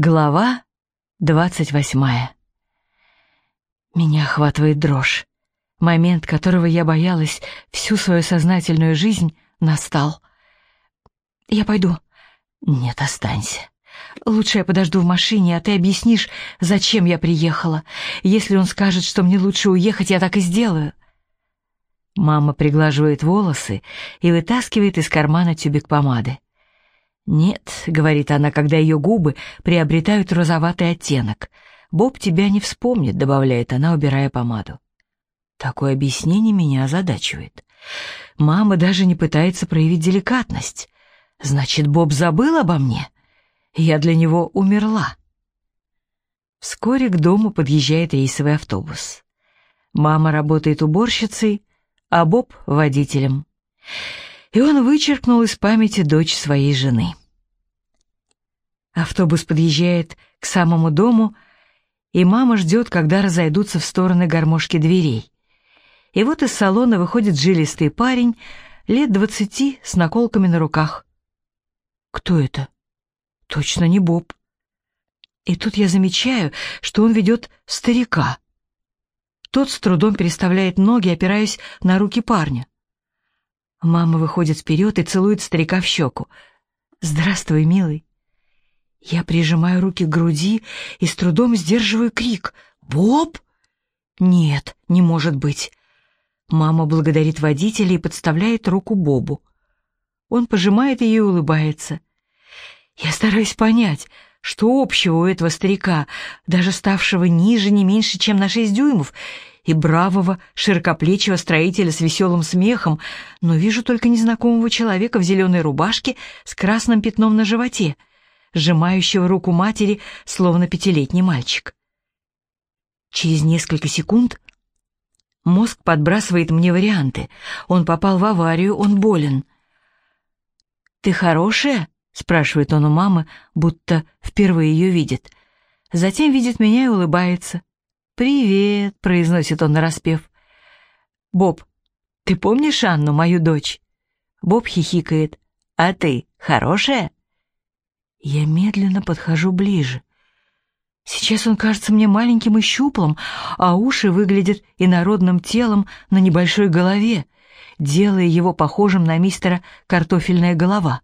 Глава двадцать восьмая. Меня охватывает дрожь. Момент, которого я боялась всю свою сознательную жизнь, настал. Я пойду. Нет, останься. Лучше я подожду в машине, а ты объяснишь, зачем я приехала. Если он скажет, что мне лучше уехать, я так и сделаю. Мама приглаживает волосы и вытаскивает из кармана тюбик помады. «Нет», — говорит она, когда ее губы приобретают розоватый оттенок. «Боб тебя не вспомнит», — добавляет она, убирая помаду. Такое объяснение меня озадачивает. Мама даже не пытается проявить деликатность. Значит, Боб забыл обо мне? Я для него умерла. Вскоре к дому подъезжает рейсовый автобус. Мама работает уборщицей, а Боб — водителем и он вычеркнул из памяти дочь своей жены. Автобус подъезжает к самому дому, и мама ждет, когда разойдутся в стороны гармошки дверей. И вот из салона выходит жилистый парень, лет двадцати, с наколками на руках. Кто это? Точно не Боб. И тут я замечаю, что он ведет старика. Тот с трудом переставляет ноги, опираясь на руки парня. Мама выходит вперед и целует старика в щеку. «Здравствуй, милый». Я прижимаю руки к груди и с трудом сдерживаю крик. «Боб?» «Нет, не может быть». Мама благодарит водителя и подставляет руку Бобу. Он пожимает ее и улыбается. Я стараюсь понять, что общего у этого старика, даже ставшего ниже не меньше, чем на шесть дюймов, и бравого, широкоплечего строителя с веселым смехом, но вижу только незнакомого человека в зеленой рубашке с красным пятном на животе, сжимающего руку матери, словно пятилетний мальчик. Через несколько секунд мозг подбрасывает мне варианты. Он попал в аварию, он болен. «Ты хорошая?» — спрашивает он у мамы, будто впервые ее видит. Затем видит меня и улыбается. «Привет», — произносит он нараспев. «Боб, ты помнишь Анну, мою дочь?» Боб хихикает. «А ты хорошая?» Я медленно подхожу ближе. Сейчас он кажется мне маленьким и щуплым, а уши выглядят инородным телом на небольшой голове, делая его похожим на мистера «Картофельная голова».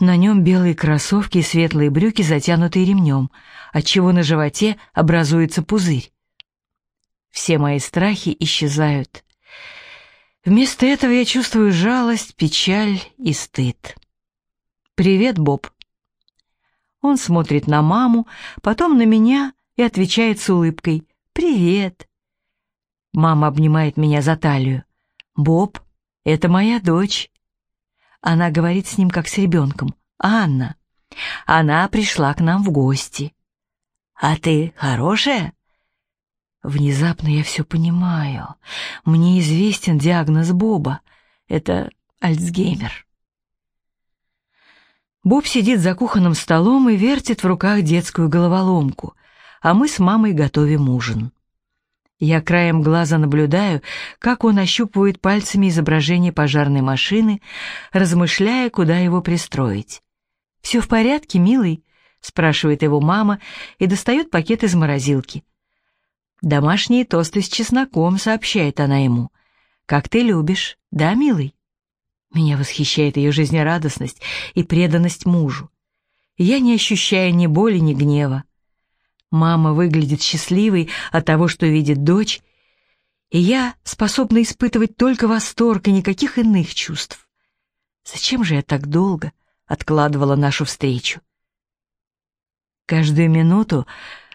На нем белые кроссовки и светлые брюки, затянутые ремнем, отчего на животе образуется пузырь. Все мои страхи исчезают. Вместо этого я чувствую жалость, печаль и стыд. «Привет, Боб». Он смотрит на маму, потом на меня и отвечает с улыбкой «Привет». Мама обнимает меня за талию. «Боб, это моя дочь». Она говорит с ним, как с ребенком. «Анна, она пришла к нам в гости». «А ты хорошая?» Внезапно я все понимаю. Мне известен диагноз Боба. Это Альцгеймер. Боб сидит за кухонным столом и вертит в руках детскую головоломку, а мы с мамой готовим ужин. Я краем глаза наблюдаю, как он ощупывает пальцами изображение пожарной машины, размышляя, куда его пристроить. «Все в порядке, милый?» — спрашивает его мама и достает пакет из морозилки. «Домашние тосты с чесноком», — сообщает она ему. «Как ты любишь, да, милый?» Меня восхищает ее жизнерадостность и преданность мужу. Я не ощущаю ни боли, ни гнева. Мама выглядит счастливой от того, что видит дочь, и я способна испытывать только восторг и никаких иных чувств. Зачем же я так долго откладывала нашу встречу? Каждую минуту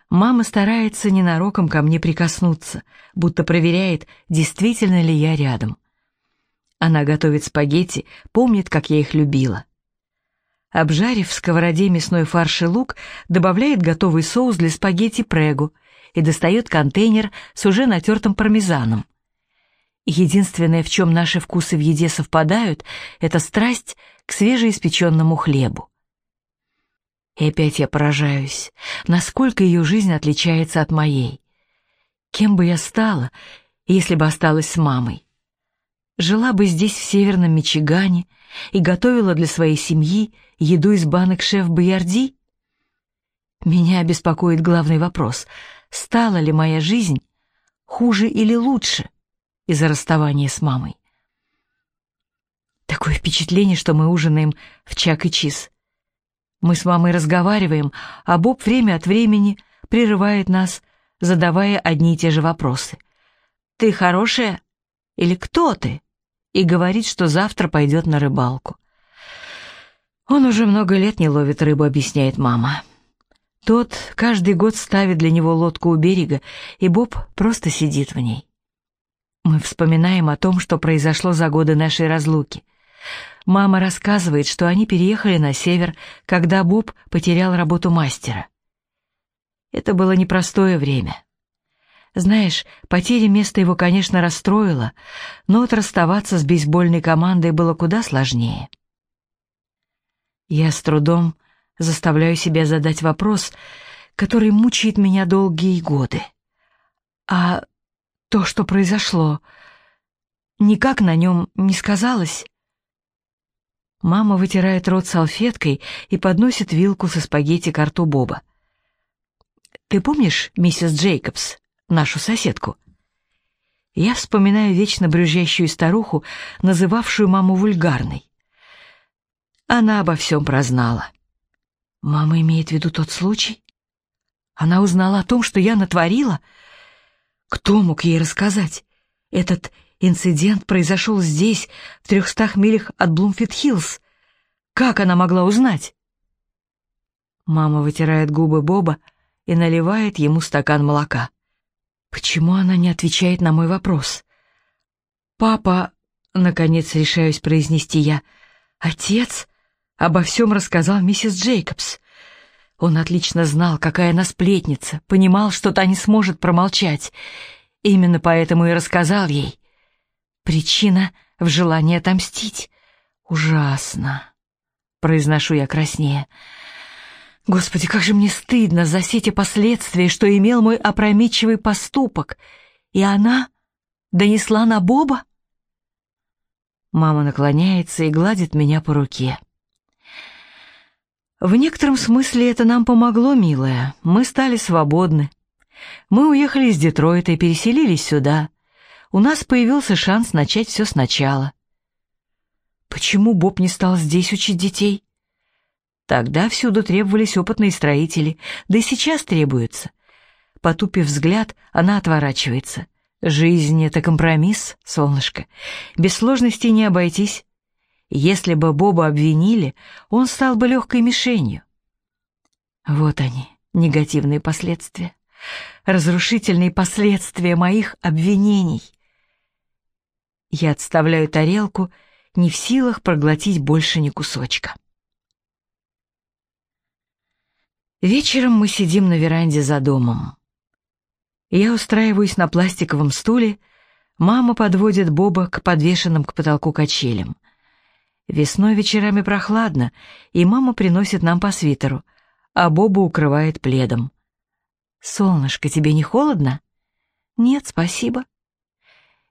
мама старается ненароком ко мне прикоснуться, будто проверяет, действительно ли я рядом. Она готовит спагетти, помнит, как я их любила. Обжарив в сковороде мясной фарш и лук, добавляет готовый соус для спагетти прегу и достает контейнер с уже натертым пармезаном. Единственное, в чем наши вкусы в еде совпадают, это страсть к свежеиспеченному хлебу. И опять я поражаюсь, насколько ее жизнь отличается от моей. Кем бы я стала, если бы осталась с мамой? Жила бы здесь, в северном Мичигане, и готовила для своей семьи еду из банок шеф Боярди? Меня беспокоит главный вопрос. Стала ли моя жизнь хуже или лучше из-за расставания с мамой? Такое впечатление, что мы ужинаем в чак и чиз. Мы с мамой разговариваем, а Боб время от времени прерывает нас, задавая одни и те же вопросы. «Ты хорошая?» или «Кто ты?» И говорит, что завтра пойдет на рыбалку. Он уже много лет не ловит рыбу, объясняет мама. Тот каждый год ставит для него лодку у берега, и Боб просто сидит в ней. Мы вспоминаем о том, что произошло за годы нашей разлуки. Мама рассказывает, что они переехали на север, когда Боб потерял работу мастера. Это было непростое время. Знаешь, потеря места его, конечно, расстроила, но вот расставаться с бейсбольной командой было куда сложнее. Я с трудом заставляю себя задать вопрос, который мучает меня долгие годы. А то, что произошло, никак на нем не сказалось? Мама вытирает рот салфеткой и подносит вилку со спагетти к рту Боба. «Ты помнишь миссис Джейкобс, нашу соседку?» Я вспоминаю вечно брюзжащую старуху, называвшую маму вульгарной. Она обо всем прознала. Мама имеет в виду тот случай? Она узнала о том, что я натворила? Кто мог ей рассказать? Этот инцидент произошел здесь, в трехстах милях от Блумфит-Хиллз. Как она могла узнать? Мама вытирает губы Боба и наливает ему стакан молока. Почему она не отвечает на мой вопрос? «Папа», — наконец решаюсь произнести я, — «отец?» Обо всем рассказал миссис Джейкобс. Он отлично знал, какая она сплетница, понимал, что та не сможет промолчать. Именно поэтому и рассказал ей. Причина в желании отомстить. Ужасно. Произношу я краснее. Господи, как же мне стыдно за все те последствия, что имел мой опрометчивый поступок. И она донесла на Боба? Мама наклоняется и гладит меня по руке. В некотором смысле это нам помогло, милая. Мы стали свободны. Мы уехали из Детройта и переселились сюда. У нас появился шанс начать все сначала. Почему Боб не стал здесь учить детей? Тогда всюду требовались опытные строители, да и сейчас требуются. Потупив взгляд, она отворачивается. Жизнь — это компромисс, солнышко. Без сложностей не обойтись. Если бы Боба обвинили, он стал бы легкой мишенью. Вот они, негативные последствия, разрушительные последствия моих обвинений. Я отставляю тарелку, не в силах проглотить больше ни кусочка. Вечером мы сидим на веранде за домом. Я устраиваюсь на пластиковом стуле, мама подводит Боба к подвешенным к потолку качелям — Весной вечерами прохладно, и мама приносит нам по свитеру, а Боба укрывает пледом. «Солнышко, тебе не холодно?» «Нет, спасибо».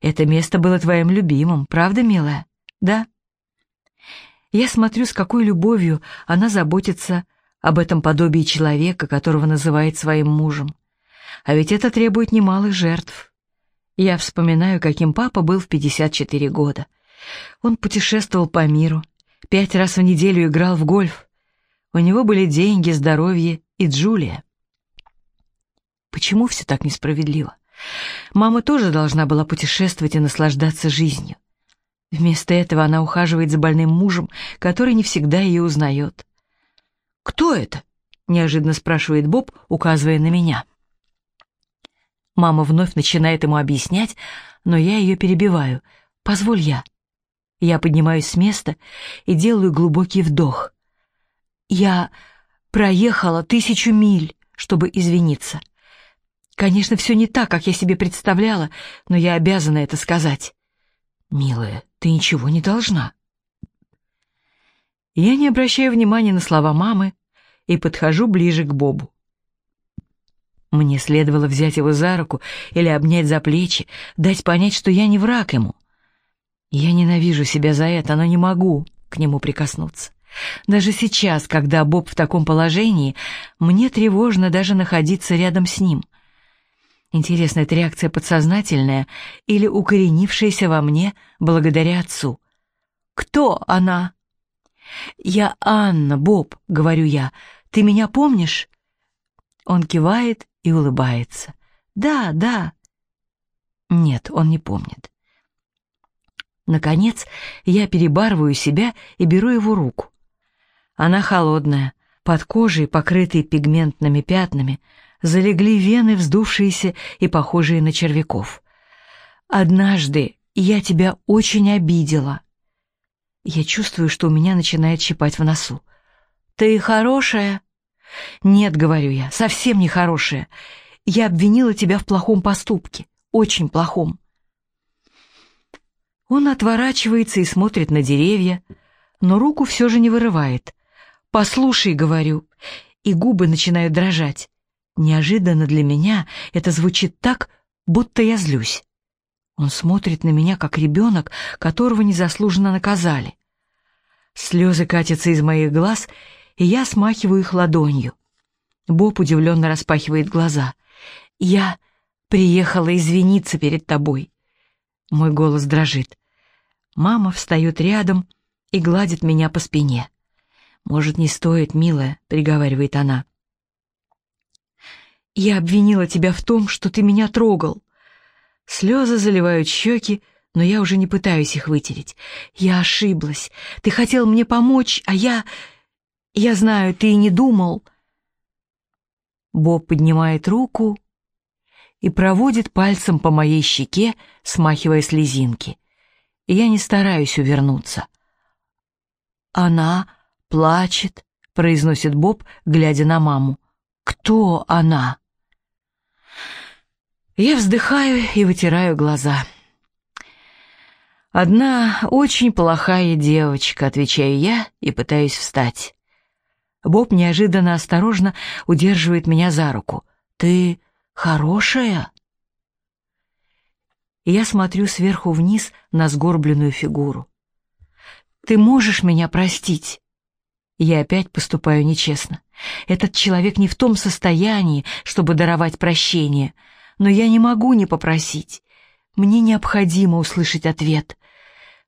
«Это место было твоим любимым, правда, милая?» «Да». Я смотрю, с какой любовью она заботится об этом подобии человека, которого называет своим мужем. А ведь это требует немалых жертв. Я вспоминаю, каким папа был в 54 года — он путешествовал по миру, пять раз в неделю играл в гольф. У него были деньги, здоровье и Джулия. Почему все так несправедливо? Мама тоже должна была путешествовать и наслаждаться жизнью. Вместо этого она ухаживает за больным мужем, который не всегда ее узнает. «Кто это?» — неожиданно спрашивает Боб, указывая на меня. Мама вновь начинает ему объяснять, но я ее перебиваю. «Позволь я». Я поднимаюсь с места и делаю глубокий вдох. Я проехала тысячу миль, чтобы извиниться. Конечно, все не так, как я себе представляла, но я обязана это сказать. Милая, ты ничего не должна. Я не обращаю внимания на слова мамы и подхожу ближе к Бобу. Мне следовало взять его за руку или обнять за плечи, дать понять, что я не враг ему — я ненавижу себя за это, но не могу к нему прикоснуться. Даже сейчас, когда Боб в таком положении, мне тревожно даже находиться рядом с ним. Интересно, это реакция подсознательная или укоренившаяся во мне благодаря отцу? «Кто она?» «Я Анна, Боб», — говорю я. «Ты меня помнишь?» Он кивает и улыбается. «Да, да». Нет, он не помнит. Наконец, я перебарываю себя и беру его руку. Она холодная, под кожей, покрытой пигментными пятнами, залегли вены, вздувшиеся и похожие на червяков. «Однажды я тебя очень обидела». Я чувствую, что у меня начинает щипать в носу. «Ты хорошая?» «Нет», — говорю я, — «совсем не хорошая. Я обвинила тебя в плохом поступке, очень плохом». Он отворачивается и смотрит на деревья, но руку все же не вырывает. «Послушай», — говорю, и губы начинают дрожать. Неожиданно для меня это звучит так, будто я злюсь. Он смотрит на меня, как ребенок, которого незаслуженно наказали. Слезы катятся из моих глаз, и я смахиваю их ладонью. Боб удивленно распахивает глаза. «Я приехала извиниться перед тобой». Мой голос дрожит. Мама встает рядом и гладит меня по спине. «Может, не стоит, милая», — приговаривает она. «Я обвинила тебя в том, что ты меня трогал». Слезы заливают щеки, но я уже не пытаюсь их вытереть. Я ошиблась. Ты хотел мне помочь, а я... Я знаю, ты и не думал. Боб поднимает руку и проводит пальцем по моей щеке, смахивая слезинки. Я не стараюсь увернуться. «Она плачет», — произносит Боб, глядя на маму. «Кто она?» Я вздыхаю и вытираю глаза. «Одна очень плохая девочка», — отвечаю я и пытаюсь встать. Боб неожиданно осторожно удерживает меня за руку. «Ты хорошая?» Я смотрю сверху вниз на сгорбленную фигуру. «Ты можешь меня простить?» Я опять поступаю нечестно. Этот человек не в том состоянии, чтобы даровать прощение, но я не могу не попросить. Мне необходимо услышать ответ.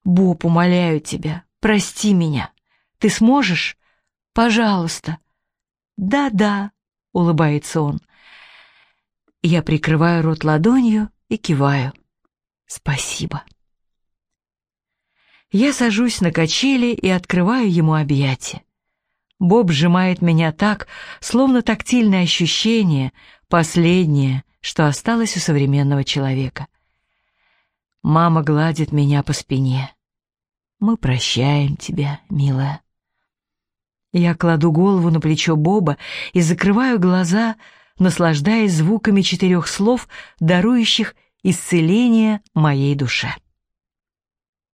«Боб, умоляю тебя, прости меня. Ты сможешь? Пожалуйста». «Да-да», — улыбается он. Я прикрываю рот ладонью и киваю. «Спасибо». Я сажусь на качели и открываю ему объятия. Боб сжимает меня так, словно тактильное ощущение, последнее, что осталось у современного человека. Мама гладит меня по спине. Мы прощаем тебя, милая. Я кладу голову на плечо Боба и закрываю глаза, наслаждаясь звуками четырех слов, дарующих исцеление моей душе.